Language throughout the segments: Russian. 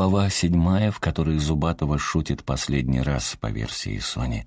Глава седьмая, в которой Зубатова шутит последний раз, по версии Сони.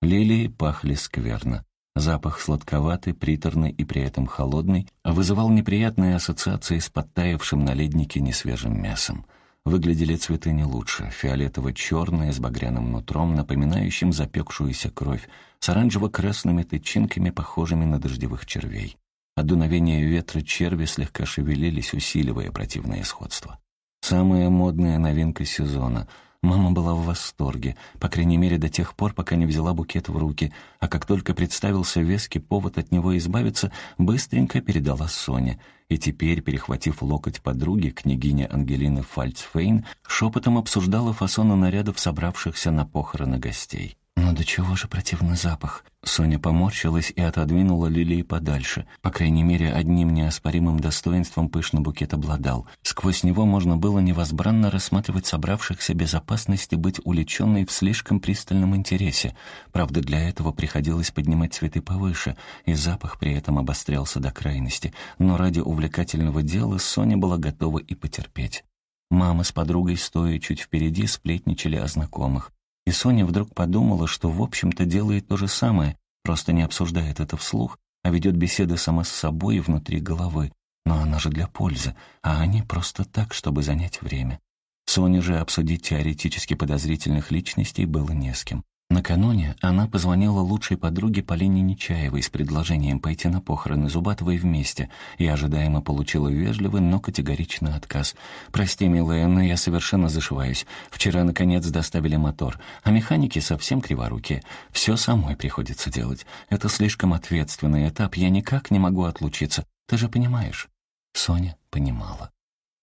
Лилии пахли скверно. Запах сладковатый, приторный и при этом холодный вызывал неприятные ассоциации с подтаявшим на леднике несвежим мясом. Выглядели цветы не лучше. Фиолетово-черные, с багряным нутром, напоминающим запекшуюся кровь, с оранжево-красными тычинками, похожими на дождевых червей. От дуновения ветра черви слегка шевелились, усиливая противное сходство. Самая модная новинка сезона — Мама была в восторге, по крайней мере до тех пор, пока не взяла букет в руки, а как только представился веский повод от него избавиться, быстренько передала Соне. И теперь, перехватив локоть подруги, княгиня Ангелины Фальцфейн шепотом обсуждала фасоны нарядов собравшихся на похороны гостей. «Но до чего же противный запах?» Соня поморщилась и отодвинула лилии подальше. По крайней мере, одним неоспоримым достоинством пышный букет обладал. Сквозь него можно было невозбранно рассматривать собравшихся безопасности быть уличенной в слишком пристальном интересе. Правда, для этого приходилось поднимать цветы повыше, и запах при этом обострялся до крайности. Но ради увлекательного дела Соня была готова и потерпеть. Мама с подругой, стоя чуть впереди, сплетничали о знакомых. И Соня вдруг подумала, что в общем-то делает то же самое, просто не обсуждает это вслух, а ведет беседы сама с собой внутри головы. Но она же для пользы, а они просто так, чтобы занять время. Соне же обсудить теоретически подозрительных личностей было не с кем. Накануне она позвонила лучшей подруге Полине Нечаевой с предложением пойти на похороны Зубатовой вместе и ожидаемо получила вежливый, но категоричный отказ. «Прости, милая, но я совершенно зашиваюсь. Вчера, наконец, доставили мотор, а механики совсем криворукие. Все самой приходится делать. Это слишком ответственный этап, я никак не могу отлучиться. Ты же понимаешь?» Соня понимала.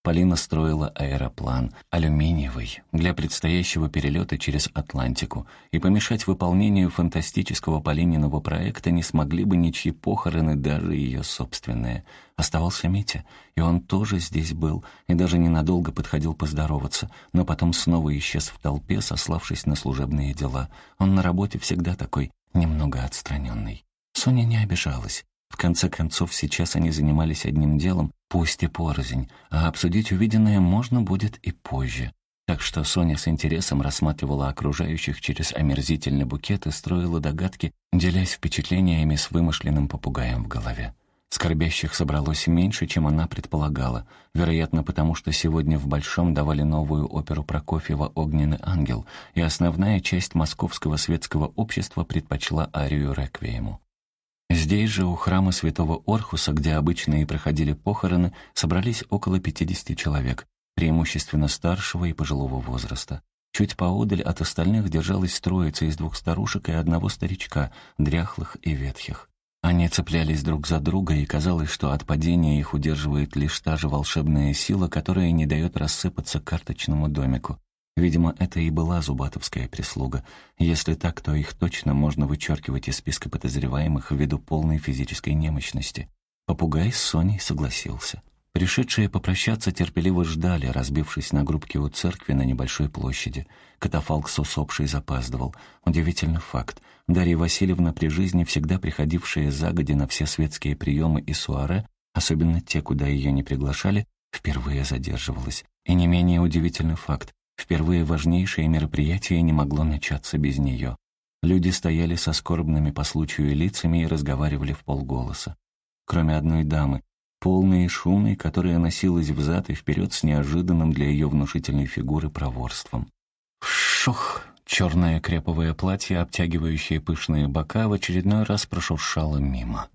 Полина строила аэроплан, алюминиевый, для предстоящего перелета через Атлантику, и помешать выполнению фантастического Полининого проекта не смогли бы ничьи похороны, даже ее собственные. Оставался Митя, и он тоже здесь был, и даже ненадолго подходил поздороваться, но потом снова исчез в толпе, сославшись на служебные дела. Он на работе всегда такой, немного отстраненный. Соня не обижалась. В конце концов, сейчас они занимались одним делом, пусть и порознь, а обсудить увиденное можно будет и позже. Так что Соня с интересом рассматривала окружающих через омерзительный букет и строила догадки, делясь впечатлениями с вымышленным попугаем в голове. Скорбящих собралось меньше, чем она предполагала, вероятно, потому что сегодня в Большом давали новую оперу Прокофьева «Огненный ангел», и основная часть московского светского общества предпочла арию «Реквиему». Здесь же, у храма святого Орхуса, где обычно и проходили похороны, собрались около 50 человек, преимущественно старшего и пожилого возраста. Чуть поодаль от остальных держалась троица из двух старушек и одного старичка, дряхлых и ветхих. Они цеплялись друг за друга, и казалось, что от падения их удерживает лишь та же волшебная сила, которая не дает рассыпаться карточному домику. Видимо, это и была зубатовская прислуга. Если так, то их точно можно вычеркивать из списка подозреваемых ввиду полной физической немощности. Попугай с Соней согласился. Пришедшие попрощаться терпеливо ждали, разбившись на группки у церкви на небольшой площади. Катафалк с усопшей запаздывал. Удивительный факт. Дарья Васильевна при жизни, всегда приходившая загоди на все светские приемы и суаре, особенно те, куда ее не приглашали, впервые задерживалась. И не менее удивительный факт. Впервые важнейшее мероприятие не могло начаться без нее. Люди стояли со скорбными по случаю лицами и разговаривали в полголоса. Кроме одной дамы, полной и шумной, которая носилась взад и вперед с неожиданным для ее внушительной фигуры проворством. Шух! Черное креповое платье, обтягивающее пышные бока, в очередной раз прошуршало мимо.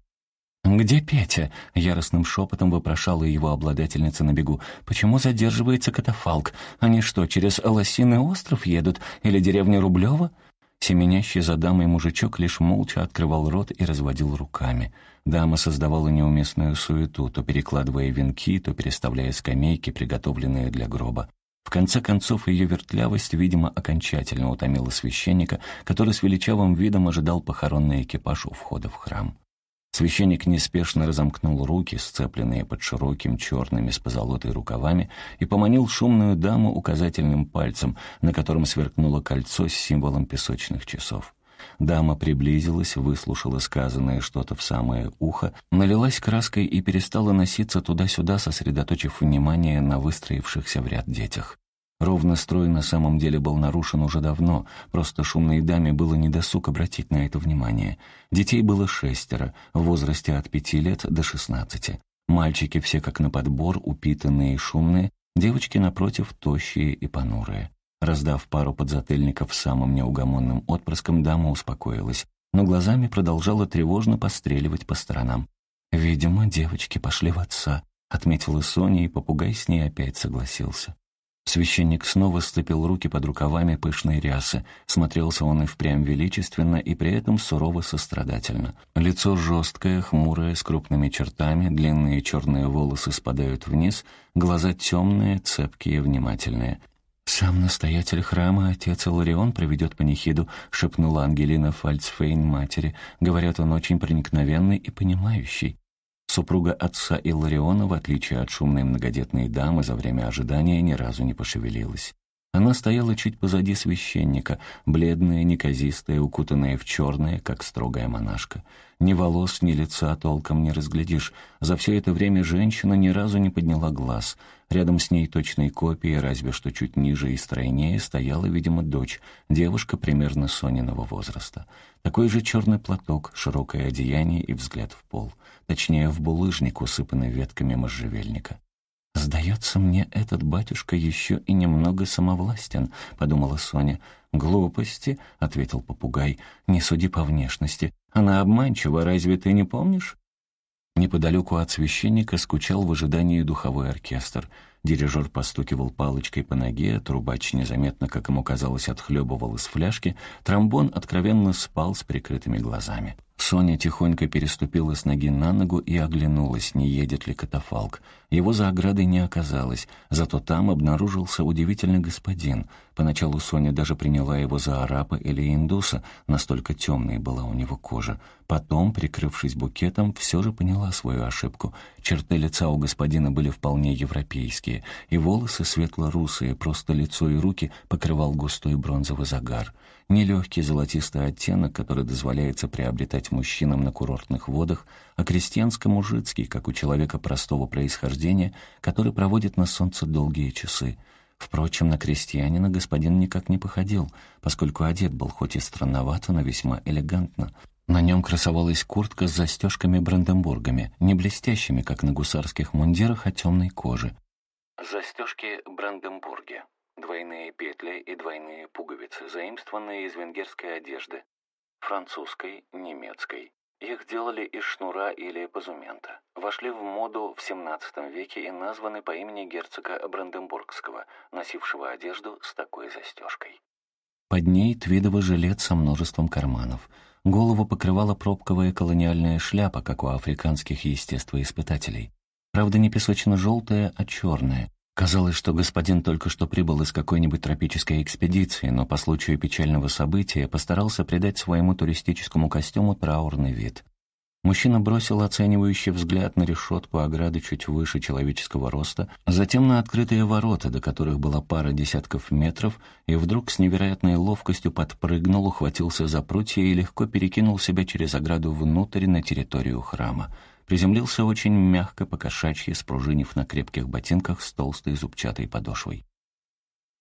«Где Петя?» — яростным шепотом вопрошала его обладательница на бегу. «Почему задерживается катафалк? Они что, через Лосиный остров едут? Или деревню Рублева?» Семенящий за дамой мужичок лишь молча открывал рот и разводил руками. Дама создавала неуместную суету, то перекладывая венки, то переставляя скамейки, приготовленные для гроба. В конце концов, ее вертлявость, видимо, окончательно утомила священника, который с величавым видом ожидал похоронный экипаж у входа в храм. Священник неспешно разомкнул руки, сцепленные под широким черными с позолотой рукавами, и поманил шумную даму указательным пальцем, на котором сверкнуло кольцо с символом песочных часов. Дама приблизилась, выслушала сказанное что-то в самое ухо, налилась краской и перестала носиться туда-сюда, сосредоточив внимание на выстроившихся в ряд детях. Ровно строй на самом деле был нарушен уже давно, просто шумной даме было недосуг обратить на это внимание. Детей было шестеро, в возрасте от пяти лет до шестнадцати. Мальчики все как на подбор, упитанные и шумные, девочки, напротив, тощие и понурые. Раздав пару подзатыльников самым неугомонным отпрыском, дама успокоилась, но глазами продолжала тревожно постреливать по сторонам. «Видимо, девочки пошли в отца», — отметила Соня, и попугай с ней опять согласился. Священник снова сцепил руки под рукавами пышной рясы. Смотрелся он и впрямь величественно, и при этом сурово сострадательно. Лицо жесткое, хмурое, с крупными чертами, длинные черные волосы спадают вниз, глаза темные, цепкие, внимательные. «Сам настоятель храма, отец Иларион, проведет панихиду», — шепнула Ангелина Фальцфейн матери. «Говорят, он очень проникновенный и понимающий». Супруга отца Иллариона, в отличие от шумной многодетной дамы, за время ожидания ни разу не пошевелилась. Она стояла чуть позади священника, бледная, неказистая, укутанная в черное, как строгая монашка. Ни волос, ни лица толком не разглядишь. За все это время женщина ни разу не подняла глаз. Рядом с ней точной копией, разве что чуть ниже и стройнее, стояла, видимо, дочь, девушка примерно Сониного возраста. Такой же черный платок, широкое одеяние и взгляд в пол. Точнее, в булыжник, усыпанный ветками можжевельника. «Сдается мне, этот батюшка еще и немного самовластен», — подумала Соня. «Глупости», — ответил попугай, — «не суди по внешности. Она обманчива, разве ты не помнишь?» Неподалеку от священника скучал в ожидании духовой оркестр. Дирижер постукивал палочкой по ноге, трубач незаметно, как ему казалось, отхлебывал из фляжки, тромбон откровенно спал с прикрытыми глазами. Соня тихонько переступила с ноги на ногу и оглянулась, не едет ли катафалк. Его за оградой не оказалось, зато там обнаружился удивительный господин. Поначалу Соня даже приняла его за араба или индуса, настолько темной была у него кожа. Потом, прикрывшись букетом, все же поняла свою ошибку. Черты лица у господина были вполне европейские, и волосы светло-русые, просто лицо и руки покрывал густой бронзовый загар. Нелегкий золотистый оттенок, который дозволяется приобретать мужчинам на курортных водах, а крестьянско-мужицкий, как у человека простого происхождения, который проводит на солнце долгие часы. Впрочем, на крестьянина господин никак не походил, поскольку одет был хоть и странновато, но весьма элегантно. На нем красовалась куртка с застежками-бранденбургами, не блестящими, как на гусарских мундирах, а темной кожи. Застежки Бранденбурги двойные петли и двойные пуговицы, заимствованные из венгерской одежды, французской, немецкой. Их делали из шнура или позумента. Вошли в моду в XVII веке и названы по имени герцога Бранденбургского, носившего одежду с такой застежкой. Под ней твидовый жилет со множеством карманов. Голову покрывала пробковая колониальная шляпа, как у африканских естествоиспытателей. Правда, не песочно-желтая, а черная, Казалось, что господин только что прибыл из какой-нибудь тропической экспедиции, но по случаю печального события постарался придать своему туристическому костюму траурный вид. Мужчина бросил оценивающий взгляд на решетку ограды чуть выше человеческого роста, затем на открытые ворота, до которых была пара десятков метров, и вдруг с невероятной ловкостью подпрыгнул, ухватился за прутья и легко перекинул себя через ограду внутрь на территорию храма. Приземлился очень мягко, покошачьи, спружинив на крепких ботинках с толстой зубчатой подошвой.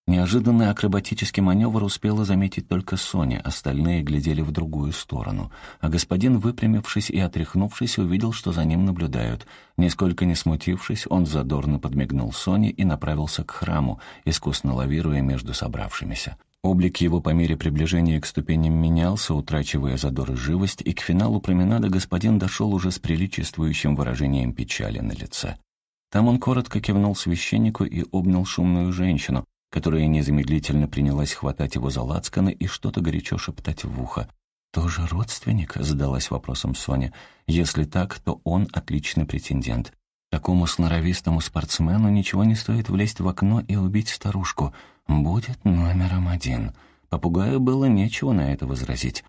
Неожиданный акробатический маневр успела заметить только Соня, остальные глядели в другую сторону, а господин, выпрямившись и отряхнувшись, увидел, что за ним наблюдают. Нисколько не смутившись, он задорно подмигнул Соне и направился к храму, искусно лавируя между собравшимися. Облик его по мере приближения к ступеням менялся, утрачивая задор и живость, и к финалу променада господин дошел уже с приличествующим выражением печали на лице. Там он коротко кивнул священнику и обнял шумную женщину, которая незамедлительно принялась хватать его за лацканы и что-то горячо шептать в ухо. «Тоже родственник?» — задалась вопросом Соня. «Если так, то он отличный претендент. Такому сноровистому спортсмену ничего не стоит влезть в окно и убить старушку будет номером один. Попугаю было нечего на это возразить.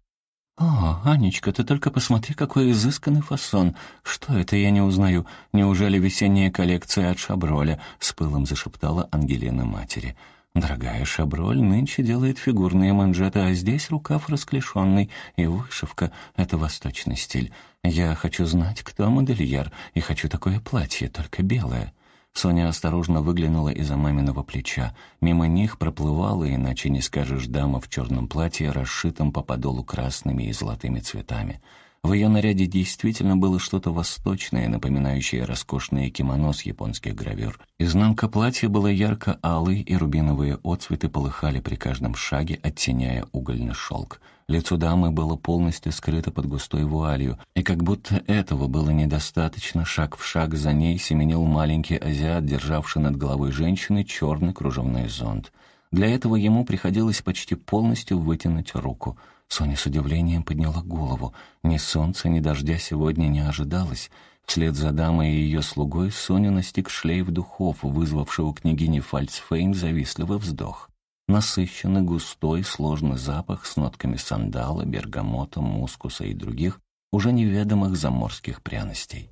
«О, Анечка, ты только посмотри, какой изысканный фасон! Что это, я не узнаю? Неужели весенняя коллекция от Шаброля?» — с пылом зашептала Ангелина матери. Дорогая шаброль нынче делает фигурные манжеты, а здесь рукав расклешенный, и вышивка — это восточный стиль. Я хочу знать, кто модельер, и хочу такое платье, только белое». Соня осторожно выглянула из-за маминого плеча. Мимо них проплывала, иначе не скажешь, дама в черном платье, расшитом по подолу красными и золотыми цветами. В ее наряде действительно было что-то восточное, напоминающее роскошные кимоно с японских гравюр. Изнанка платья была ярко-алой, и рубиновые отцветы полыхали при каждом шаге, оттеняя угольный шелк. Лицо дамы было полностью скрыто под густой вуалью, и как будто этого было недостаточно, шаг в шаг за ней семенил маленький азиат, державший над головой женщины черный кружевной зонт. Для этого ему приходилось почти полностью вытянуть руку — Соня с удивлением подняла голову. Ни солнца, ни дождя сегодня не ожидалось. Вслед за дамой и ее слугой Соню настиг шлейф духов, вызвавший у княгини Фальцфейн завистливый вздох. Насыщенный, густой, сложный запах с нотками сандала, бергамота, мускуса и других, уже неведомых заморских пряностей.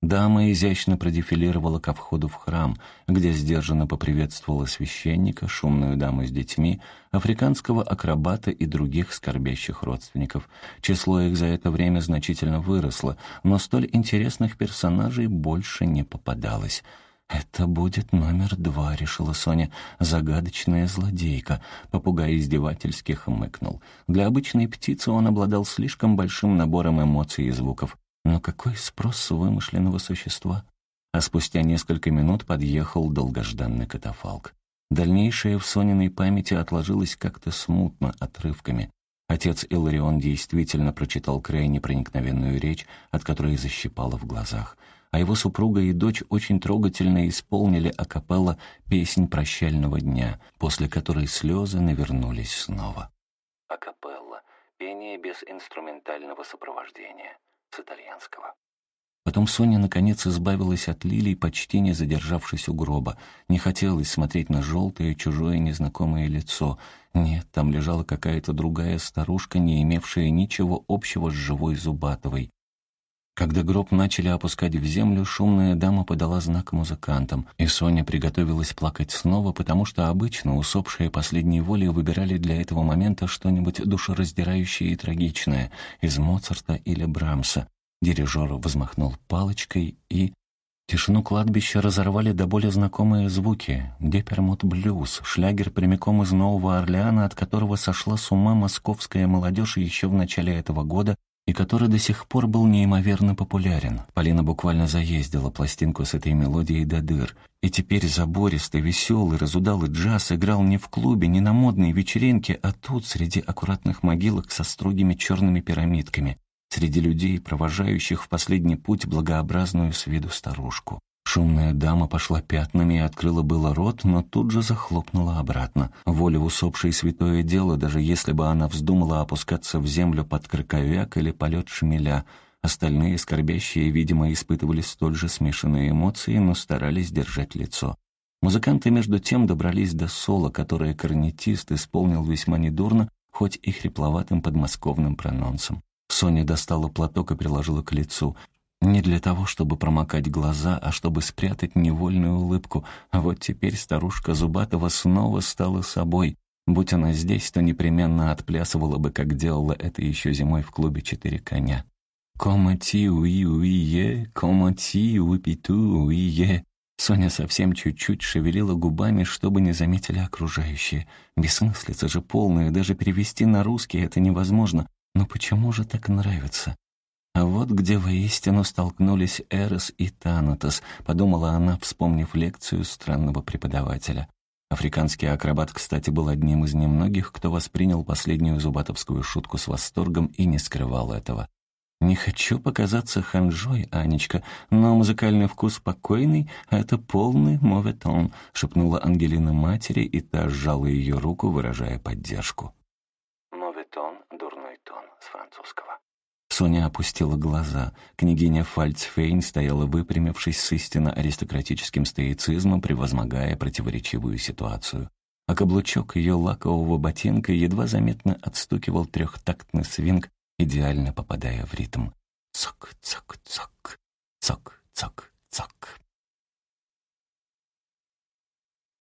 Дама изящно продефилировала ко входу в храм, где сдержанно поприветствовала священника, шумную даму с детьми, африканского акробата и других скорбящих родственников. Число их за это время значительно выросло, но столь интересных персонажей больше не попадалось. «Это будет номер два», — решила Соня. «Загадочная злодейка». Попугай издевательски хмыкнул. Для обычной птицы он обладал слишком большим набором эмоций и звуков. Но какой спрос с вымышленного существа? А спустя несколько минут подъехал долгожданный катафалк. Дальнейшее в Сониной памяти отложилось как-то смутно, отрывками. Отец Иларион действительно прочитал крайне проникновенную речь, от которой защипало в глазах. А его супруга и дочь очень трогательно исполнили акапелла песнь прощального дня, после которой слезы навернулись снова. Акапелла — пение без инструментального сопровождения с итальянского. Потом Соня наконец избавилась от лилий, почти не задержавшись у гроба. Не хотелось смотреть на желтое, чужое, незнакомое лицо. Нет, там лежала какая-то другая старушка, не имевшая ничего общего с живой Зубатовой. Когда гроб начали опускать в землю, шумная дама подала знак музыкантам, и Соня приготовилась плакать снова, потому что обычно усопшие последней воли выбирали для этого момента что-нибудь душераздирающее и трагичное из Моцарта или Брамса. Дирижер взмахнул палочкой и... Тишину кладбища разорвали до более знакомые звуки. Депермут блюз, шлягер прямиком из Нового Орлеана, от которого сошла с ума московская молодежь еще в начале этого года и который до сих пор был неимоверно популярен. Полина буквально заездила пластинку с этой мелодией до дыр. И теперь забористый, веселый, разудалый джаз играл не в клубе, не на модной вечеринке, а тут, среди аккуратных могилок со строгими черными пирамидками, среди людей, провожающих в последний путь благообразную с виду старушку. Шумная дама пошла пятнами и открыла было рот, но тут же захлопнула обратно. Воля усопшей святое дело, даже если бы она вздумала опускаться в землю под краковяк или полет шмеля. Остальные скорбящие, видимо, испытывали столь же смешанные эмоции, но старались держать лицо. Музыканты, между тем, добрались до соло, которое корнетист исполнил весьма недурно, хоть и хрипловатым подмосковным прононсом. Соня достала платок и приложила к лицу. Не для того, чтобы промокать глаза, а чтобы спрятать невольную улыбку. Вот теперь старушка Зубатова снова стала собой. Будь она здесь, то непременно отплясывала бы, как делала это еще зимой в клубе «Четыре коня». «Кома-ти уи-уи-е, кома-ти уи-питу уи-е». Соня совсем чуть-чуть шевелила губами, чтобы не заметили окружающие. Бессмыслица же полная, даже перевести на русский это невозможно. Но почему же так нравится? А вот где воистину столкнулись Эрос и Танатос, подумала она, вспомнив лекцию странного преподавателя. Африканский акробат, кстати, был одним из немногих, кто воспринял последнюю зубатовскую шутку с восторгом и не скрывал этого. «Не хочу показаться ханжой, Анечка, но музыкальный вкус спокойный, а это полный моветон», — шепнула Ангелина матери, и та сжала ее руку, выражая поддержку. Моветон — дурной тон с французского. Соня опустила глаза. Княгиня Фальцфейн стояла выпрямившись с истинно аристократическим стоицизмом, превозмогая противоречивую ситуацию. А каблучок ее лакового ботинка едва заметно отстукивал трехтактный свинг, идеально попадая в ритм. Цок, цок, цок, цок, цок, цок.